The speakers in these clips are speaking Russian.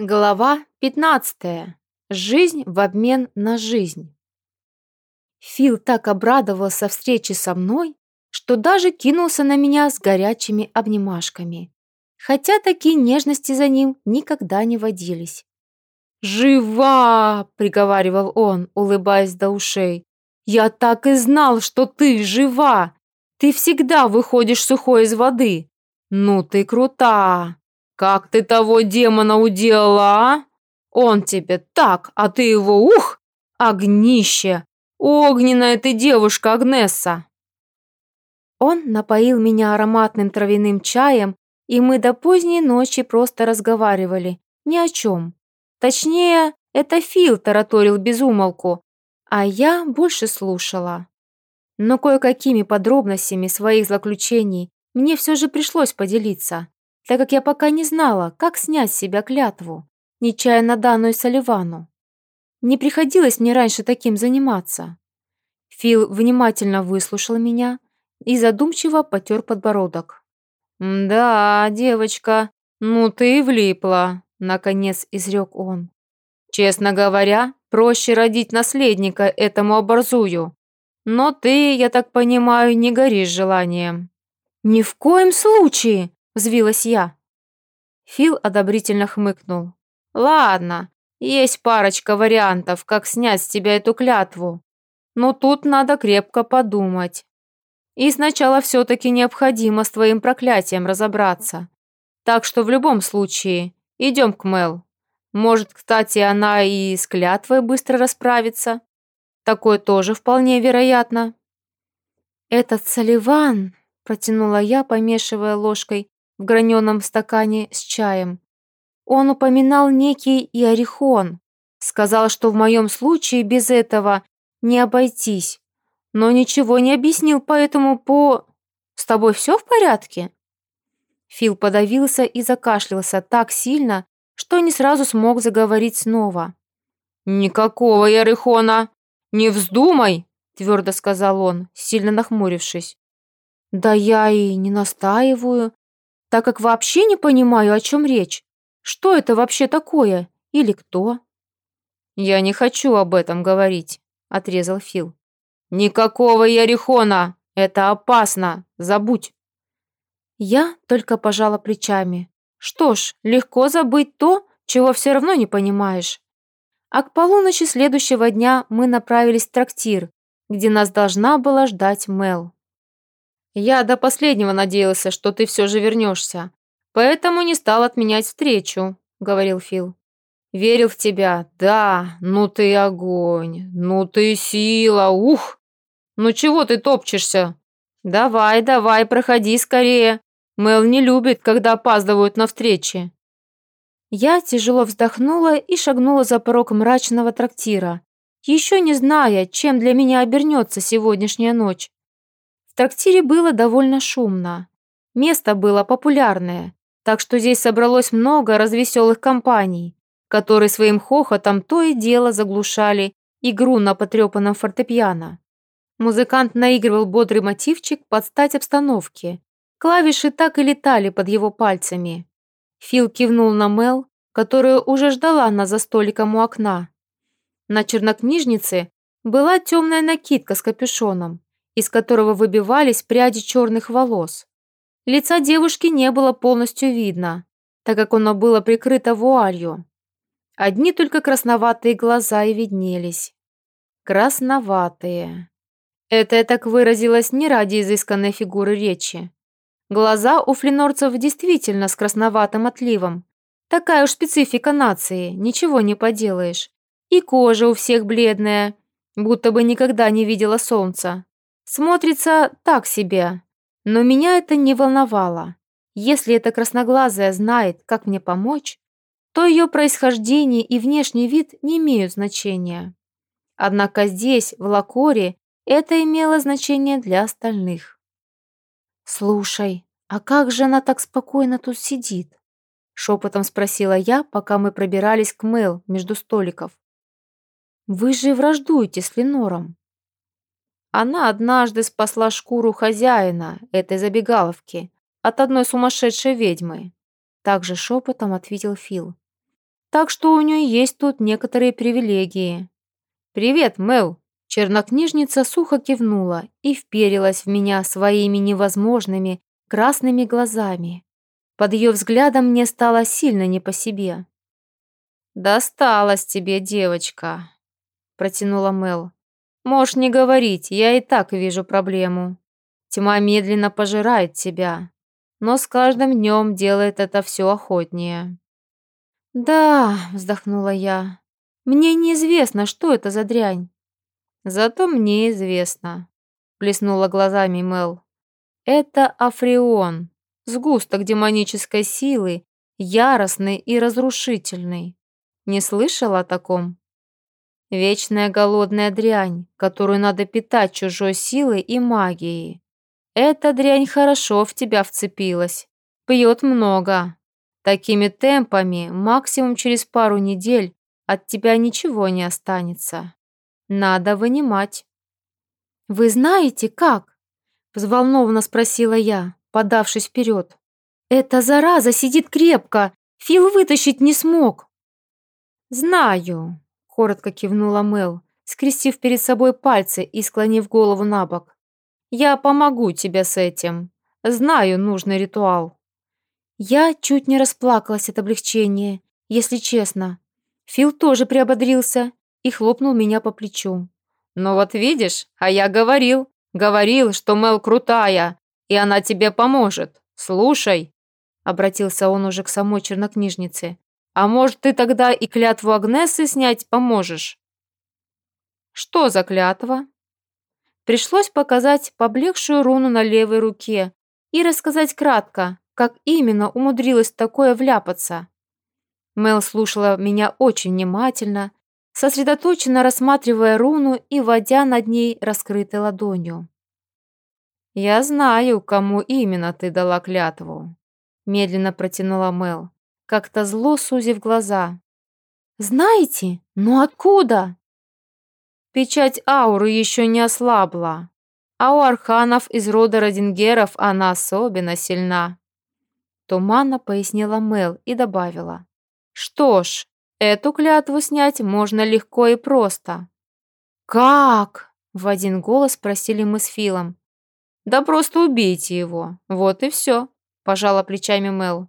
Глава 15. Жизнь в обмен на жизнь. Фил так обрадовался встрече со мной, что даже кинулся на меня с горячими обнимашками, хотя такие нежности за ним никогда не водились. «Жива!» — приговаривал он, улыбаясь до ушей. «Я так и знал, что ты жива! Ты всегда выходишь сухой из воды! Ну ты крута!» «Как ты того демона уделала, а? Он тебе так, а ты его, ух, огнище! Огненная ты девушка, Агнесса!» Он напоил меня ароматным травяным чаем, и мы до поздней ночи просто разговаривали, ни о чем. Точнее, это Фил тараторил безумолку, а я больше слушала. Но кое-какими подробностями своих заключений мне все же пришлось поделиться так как я пока не знала, как снять с себя клятву, нечаянно данную Соливану. Не приходилось мне раньше таким заниматься. Фил внимательно выслушал меня и задумчиво потер подбородок. «Да, девочка, ну ты влипла», — наконец изрек он. «Честно говоря, проще родить наследника этому оборзую. Но ты, я так понимаю, не горишь желанием». «Ни в коем случае!» Взвилась я. Фил одобрительно хмыкнул. «Ладно, есть парочка вариантов, как снять с тебя эту клятву. Но тут надо крепко подумать. И сначала все-таки необходимо с твоим проклятием разобраться. Так что в любом случае, идем к Мел. Может, кстати, она и с клятвой быстро расправится. Такое тоже вполне вероятно». «Этот Соливан», — протянула я, помешивая ложкой в граненом стакане с чаем. Он упоминал некий Иорихон, сказал, что в моем случае без этого не обойтись, но ничего не объяснил, поэтому по... С тобой все в порядке?» Фил подавился и закашлялся так сильно, что не сразу смог заговорить снова. «Никакого Ярихона! Не вздумай!» – твердо сказал он, сильно нахмурившись. «Да я и не настаиваю так как вообще не понимаю, о чем речь. Что это вообще такое? Или кто?» «Я не хочу об этом говорить», — отрезал Фил. «Никакого Ярихона! Это опасно! Забудь!» Я только пожала плечами. Что ж, легко забыть то, чего все равно не понимаешь. А к полуночи следующего дня мы направились в трактир, где нас должна была ждать Мел. Я до последнего надеялся, что ты все же вернешься, поэтому не стал отменять встречу», — говорил Фил. «Верил в тебя, да, ну ты огонь, ну ты сила, ух! Ну чего ты топчешься? Давай, давай, проходи скорее. Мел не любит, когда опаздывают на встречи». Я тяжело вздохнула и шагнула за порог мрачного трактира, еще не зная, чем для меня обернется сегодняшняя ночь трактире было довольно шумно. Место было популярное, так что здесь собралось много развеселых компаний, которые своим хохотом то и дело заглушали игру на потрепанном фортепиано. Музыкант наигрывал бодрый мотивчик под стать обстановке. Клавиши так и летали под его пальцами. Фил кивнул на Мел, которая уже ждала нас за столиком у окна. На чернокнижнице была темная накидка с капюшоном, из которого выбивались пряди черных волос. Лица девушки не было полностью видно, так как оно было прикрыто вуалью. Одни только красноватые глаза и виднелись. Красноватые. Это я так выразилась не ради изысканной фигуры речи. Глаза у флинорцев действительно с красноватым отливом. Такая уж специфика нации, ничего не поделаешь. И кожа у всех бледная, будто бы никогда не видела солнца. Смотрится так себе, но меня это не волновало. Если эта красноглазая знает, как мне помочь, то ее происхождение и внешний вид не имеют значения. Однако здесь, в Лакоре, это имело значение для остальных. «Слушай, а как же она так спокойно тут сидит?» Шепотом спросила я, пока мы пробирались к Мэл между столиков. «Вы же враждуете с Ленором». Она однажды спасла шкуру хозяина этой забегаловки от одной сумасшедшей ведьмы. Также шепотом ответил Фил. так что у нее есть тут некоторые привилегии. «Привет, Мел!» Чернокнижница сухо кивнула и вперилась в меня своими невозможными красными глазами. Под ее взглядом мне стало сильно не по себе. «Досталась тебе, девочка», — протянула Мел. «Можешь не говорить, я и так вижу проблему. Тьма медленно пожирает тебя, но с каждым днем делает это все охотнее». «Да», — вздохнула я, — «мне неизвестно, что это за дрянь». «Зато мне известно», — плеснула глазами Мел. «Это Африон, сгусток демонической силы, яростный и разрушительный. Не слышал о таком?» Вечная голодная дрянь, которую надо питать чужой силой и магией. Эта дрянь хорошо в тебя вцепилась. Пьет много. Такими темпами максимум через пару недель от тебя ничего не останется. Надо вынимать. «Вы знаете, как?» – взволнованно спросила я, подавшись вперед. «Эта зараза сидит крепко, Фил вытащить не смог». «Знаю», – коротко кивнула Мел, скрестив перед собой пальцы и склонив голову на бок. «Я помогу тебе с этим. Знаю нужный ритуал». Я чуть не расплакалась от облегчения, если честно. Фил тоже приободрился и хлопнул меня по плечу. «Ну вот видишь, а я говорил, говорил, что Мел крутая, и она тебе поможет. Слушай!» Обратился он уже к самой чернокнижнице. «А может, ты тогда и клятву Агнесы снять поможешь?» «Что за клятва?» Пришлось показать поблекшую руну на левой руке и рассказать кратко, как именно умудрилась такое вляпаться. Мел слушала меня очень внимательно, сосредоточенно рассматривая руну и водя над ней раскрытой ладонью. «Я знаю, кому именно ты дала клятву», — медленно протянула Мел, как-то зло сузив глаза. «Знаете? Но откуда?» Печать ауры еще не ослабла, а у арханов из рода Родингеров она особенно сильна. Туманно пояснила Мел и добавила. Что ж, Эту клятву снять можно легко и просто. «Как?» — в один голос спросили мы с Филом. «Да просто убейте его. Вот и все», — пожала плечами Мел.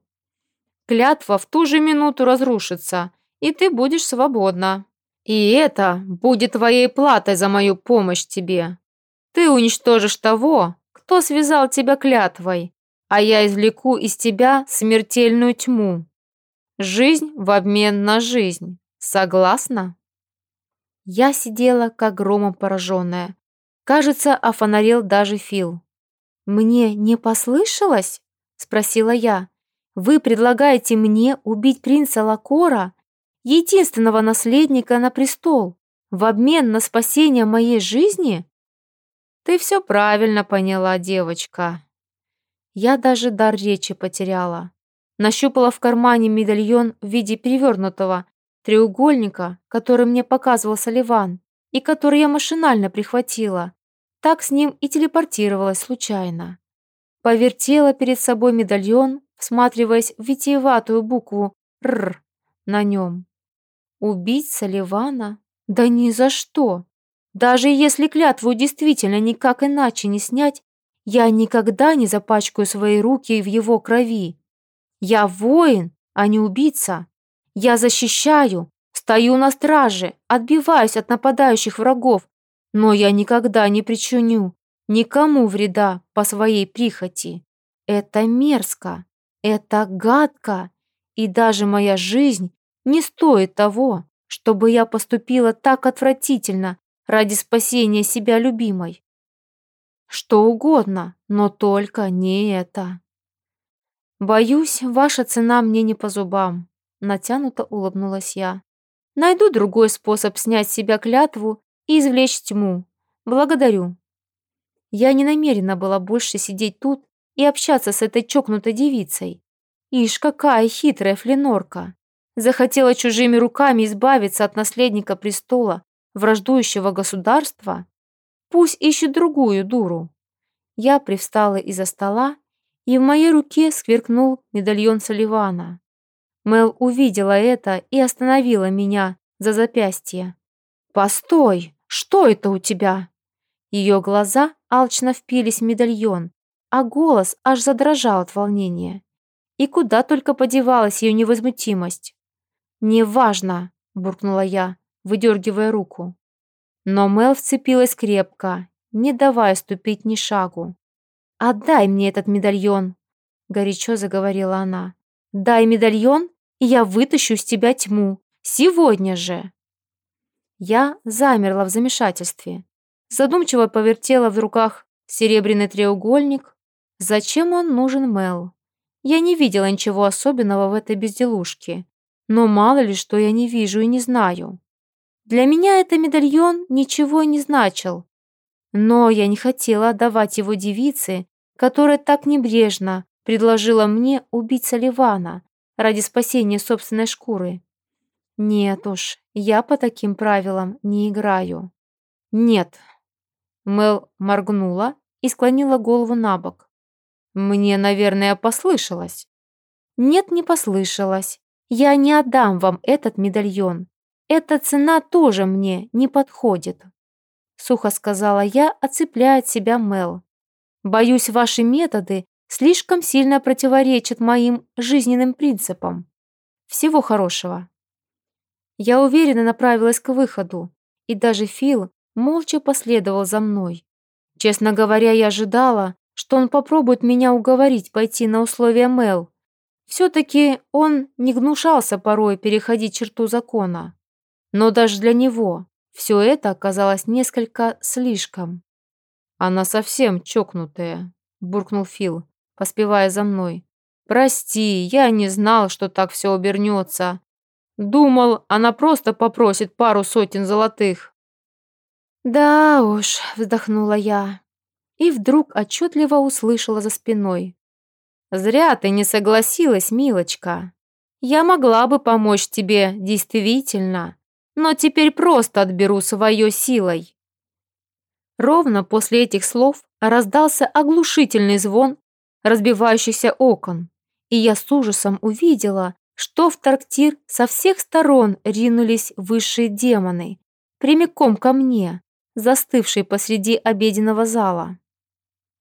«Клятва в ту же минуту разрушится, и ты будешь свободна. И это будет твоей платой за мою помощь тебе. Ты уничтожишь того, кто связал тебя клятвой, а я извлеку из тебя смертельную тьму. Жизнь в обмен на жизнь. Согласна? Я сидела, как громом пораженная. Кажется, офонарел даже Фил. «Мне не послышалось?» — спросила я. «Вы предлагаете мне убить принца Лакора, единственного наследника на престол, в обмен на спасение моей жизни?» «Ты все правильно поняла, девочка». Я даже дар речи потеряла. Нащупала в кармане медальон в виде перевернутого треугольника, который мне показывал Соливан, и который я машинально прихватила. Так с ним и телепортировалась случайно. Повертела перед собой медальон, всматриваясь в витиеватую букву «Р» на нем. Убить Соливана? Да ни за что! Даже если клятву действительно никак иначе не снять, я никогда не запачкаю свои руки в его крови. Я воин, а не убийца. Я защищаю, стою на страже, отбиваюсь от нападающих врагов, но я никогда не причиню никому вреда по своей прихоти. Это мерзко, это гадко, и даже моя жизнь не стоит того, чтобы я поступила так отвратительно ради спасения себя любимой. Что угодно, но только не это. «Боюсь, ваша цена мне не по зубам», — натянуто улыбнулась я. «Найду другой способ снять с себя клятву и извлечь тьму. Благодарю». Я не намерена была больше сидеть тут и общаться с этой чокнутой девицей. Ишь, какая хитрая фленорка. Захотела чужими руками избавиться от наследника престола, враждующего государства? Пусть ищет другую дуру. Я привстала из-за стола и в моей руке скверкнул медальон Соливана. Мел увидела это и остановила меня за запястье. «Постой! Что это у тебя?» Ее глаза алчно впились в медальон, а голос аж задрожал от волнения. И куда только подевалась ее невозмутимость. «Неважно», — буркнула я, выдергивая руку. Но Мел вцепилась крепко, не давая ступить ни шагу. «Отдай мне этот медальон», — горячо заговорила она. «Дай медальон, и я вытащу из тебя тьму. Сегодня же!» Я замерла в замешательстве. Задумчиво повертела в руках серебряный треугольник. Зачем он нужен Мел? Я не видела ничего особенного в этой безделушке. Но мало ли, что я не вижу и не знаю. Для меня этот медальон ничего не значил. Но я не хотела отдавать его девице, которая так небрежно предложила мне убить Соливана ради спасения собственной шкуры. Нет уж, я по таким правилам не играю. Нет. Мел моргнула и склонила голову на бок. Мне, наверное, послышалось. Нет, не послышалось. Я не отдам вам этот медальон. Эта цена тоже мне не подходит. Сухо сказала я, оцепляя от себя Мел. Боюсь, ваши методы слишком сильно противоречат моим жизненным принципам. Всего хорошего. Я уверенно направилась к выходу, и даже Фил молча последовал за мной. Честно говоря, я ожидала, что он попробует меня уговорить пойти на условия Мел. Все-таки он не гнушался порой переходить черту закона. Но даже для него все это оказалось несколько слишком. «Она совсем чокнутая», — буркнул Фил, поспевая за мной. «Прости, я не знал, что так все обернется. Думал, она просто попросит пару сотен золотых». «Да уж», — вздохнула я, и вдруг отчетливо услышала за спиной. «Зря ты не согласилась, милочка. Я могла бы помочь тебе, действительно, но теперь просто отберу свое силой». Ровно после этих слов раздался оглушительный звон разбивающихся окон, и я с ужасом увидела, что в трактир со всех сторон ринулись высшие демоны, прямиком ко мне, застывшей посреди обеденного зала.